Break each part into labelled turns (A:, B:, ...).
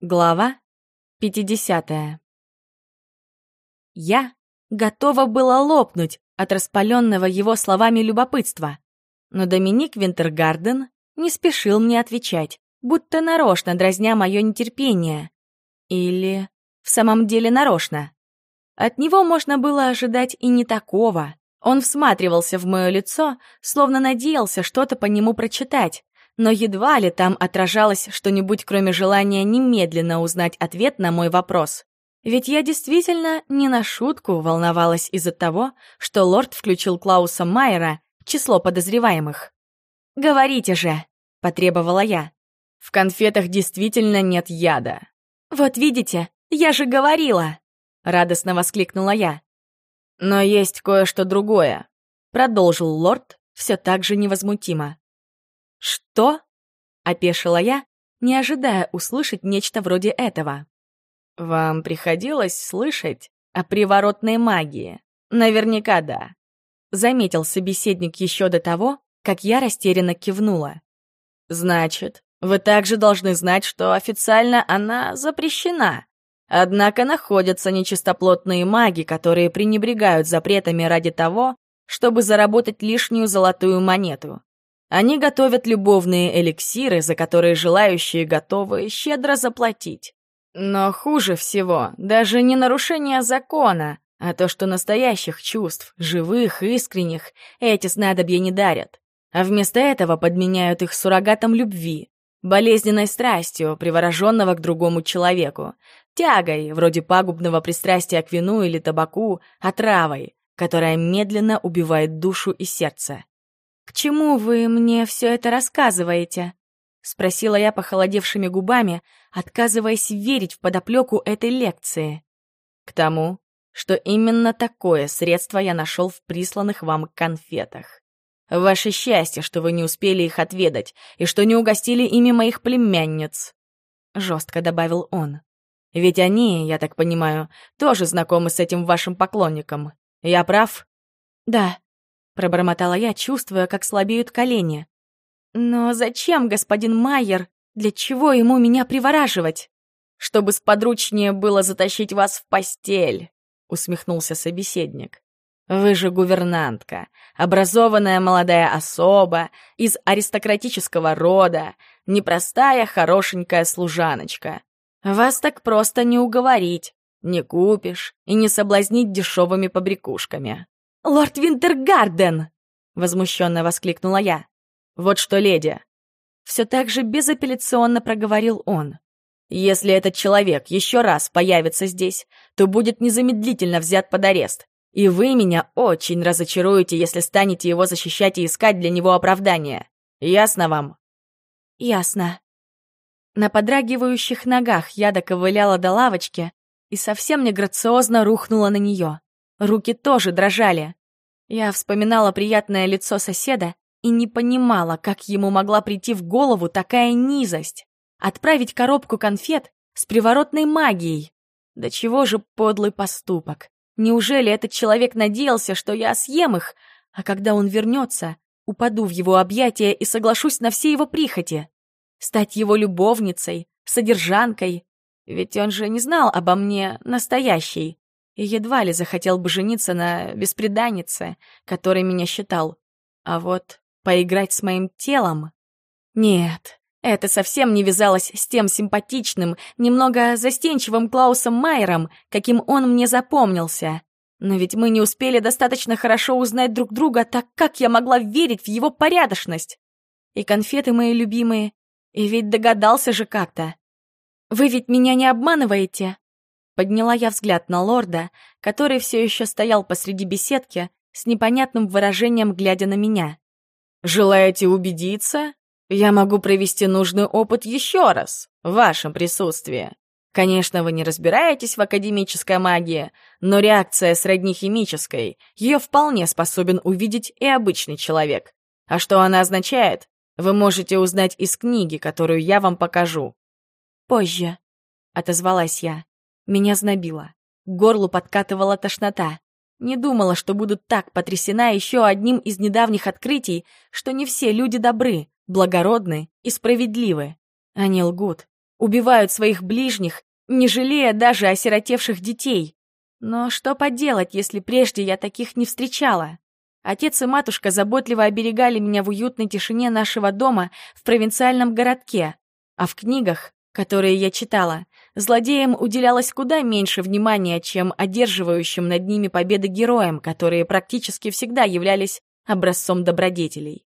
A: Глава 50 Я готова была лопнуть от распаленного его словами любопытства, но Доминик Винтергарден не спешил мне отвечать, будто нарочно дразня мое нетерпение. Или в самом деле нарочно. От него можно было ожидать и не такого. Он всматривался в мое лицо, словно надеялся что-то по нему прочитать, но едва ли там отражалось что-нибудь, кроме желания немедленно узнать ответ на мой вопрос. Ведь я действительно не на шутку волновалась из-за того, что лорд включил Клауса Майера в число подозреваемых. «Говорите же!» — потребовала я. «В конфетах действительно нет яда». «Вот видите, я же говорила!» — радостно воскликнула я. «Но есть кое-что другое», — продолжил лорд все так же невозмутимо. «Что?» — опешила я, не ожидая услышать нечто вроде этого. «Вам приходилось слышать о приворотной магии? Наверняка да», — заметил собеседник еще до того, как я растерянно кивнула. «Значит, вы также должны знать, что официально она запрещена. Однако находятся нечистоплотные маги, которые пренебрегают запретами ради того, чтобы заработать лишнюю золотую монету. Они готовят любовные эликсиры, за которые желающие готовы щедро заплатить. Но хуже всего даже не нарушение закона, а то, что настоящих чувств, живых, искренних, эти снадобья не дарят. А вместо этого подменяют их суррогатом любви, болезненной страстью, привороженного к другому человеку, тягой, вроде пагубного пристрастия к вину или табаку, отравой, которая медленно убивает душу и сердце. «К чему вы мне все это рассказываете?» — спросила я похолодевшими губами, отказываясь верить в подоплеку этой лекции. «К тому, что именно такое средство я нашел в присланных вам конфетах. Ваше счастье, что вы не успели их отведать и что не угостили ими моих племянниц», — жестко добавил он. «Ведь они, я так понимаю, тоже знакомы с этим вашим поклонником. Я прав?» «Да», Пробормотала я, чувствуя, как слабеют колени. «Но зачем, господин Майер? Для чего ему меня привораживать?» «Чтобы сподручнее было затащить вас в постель», — усмехнулся собеседник. «Вы же гувернантка, образованная молодая особа, из аристократического рода, непростая хорошенькая служаночка. Вас так просто не уговорить, не купишь и не соблазнить дешевыми побрякушками». «Лорд Винтергарден!» — возмущенно воскликнула я. «Вот что, леди!» Все так же безапелляционно проговорил он. «Если этот человек еще раз появится здесь, то будет незамедлительно взят под арест. И вы меня очень разочаруете, если станете его защищать и искать для него оправдания. Ясно вам?» «Ясно». На подрагивающих ногах я доковыляла до лавочки и совсем неграциозно рухнула на нее. Руки тоже дрожали. Я вспоминала приятное лицо соседа и не понимала, как ему могла прийти в голову такая низость. Отправить коробку конфет с приворотной магией. Да чего же подлый поступок? Неужели этот человек надеялся, что я съем их, а когда он вернется, упаду в его объятия и соглашусь на все его прихоти? Стать его любовницей, содержанкой? Ведь он же не знал обо мне настоящей и едва ли захотел бы жениться на беспреданнице, которой меня считал. А вот поиграть с моим телом? Нет, это совсем не вязалось с тем симпатичным, немного застенчивым Клаусом Майером, каким он мне запомнился. Но ведь мы не успели достаточно хорошо узнать друг друга, так как я могла верить в его порядочность? И конфеты мои любимые, и ведь догадался же как-то. Вы ведь меня не обманываете? Подняла я взгляд на лорда, который все еще стоял посреди беседки с непонятным выражением, глядя на меня. «Желаете убедиться? Я могу провести нужный опыт еще раз, в вашем присутствии. Конечно, вы не разбираетесь в академической магии, но реакция сродни химической. Ее вполне способен увидеть и обычный человек. А что она означает, вы можете узнать из книги, которую я вам покажу». «Позже», — отозвалась я. Меня знобило. К горлу подкатывала тошнота. Не думала, что буду так потрясена еще одним из недавних открытий, что не все люди добры, благородны и справедливы. Они лгут. убивают своих ближних, не жалея даже осиротевших детей. Но что поделать, если прежде я таких не встречала? Отец и матушка заботливо оберегали меня в уютной тишине нашего дома в провинциальном городке, а в книгах, которые я читала, злодеям уделялось куда меньше внимания, чем одерживающим над ними победы героям, которые практически всегда являлись образцом добродетелей.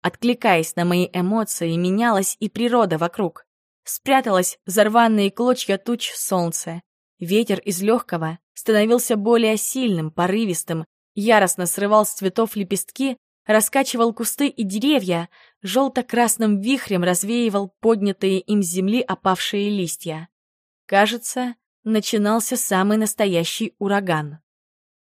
A: Откликаясь на мои эмоции, менялась и природа вокруг. Спряталась за рваные клочья туч солнце. Ветер из легкого становился более сильным, порывистым, яростно срывал с цветов лепестки, раскачивал кусты и деревья, желто-красным вихрем развеивал поднятые им с земли опавшие листья. Кажется, начинался самый настоящий ураган.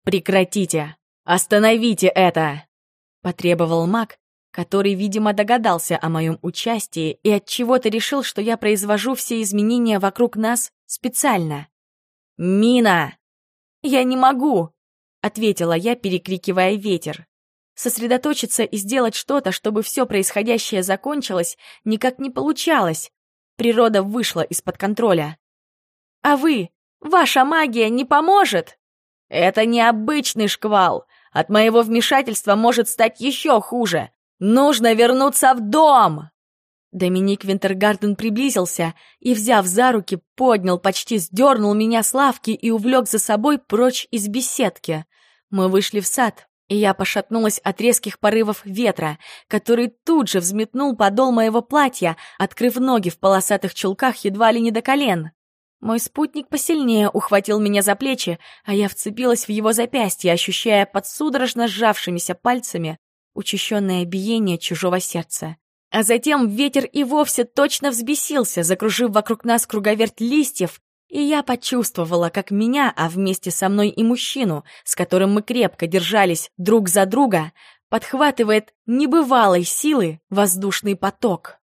A: «Прекратите! Остановите это!» — потребовал маг, который, видимо, догадался о моем участии и от чего то решил, что я произвожу все изменения вокруг нас специально. «Мина!» «Я не могу!» — ответила я, перекрикивая ветер. Сосредоточиться и сделать что-то, чтобы все происходящее закончилось, никак не получалось. Природа вышла из-под контроля. «А вы? Ваша магия не поможет?» «Это необычный шквал. От моего вмешательства может стать еще хуже. Нужно вернуться в дом!» Доминик Винтергарден приблизился и, взяв за руки, поднял, почти сдернул меня с лавки и увлек за собой прочь из беседки. Мы вышли в сад, и я пошатнулась от резких порывов ветра, который тут же взметнул подол моего платья, открыв ноги в полосатых чулках едва ли не до колен. Мой спутник посильнее ухватил меня за плечи, а я вцепилась в его запястье, ощущая под судорожно сжавшимися пальцами учащенное биение чужого сердца. А затем ветер и вовсе точно взбесился, закружив вокруг нас круговерть листьев, и я почувствовала, как меня, а вместе со мной и мужчину, с которым мы крепко держались друг за друга, подхватывает небывалой силы воздушный поток.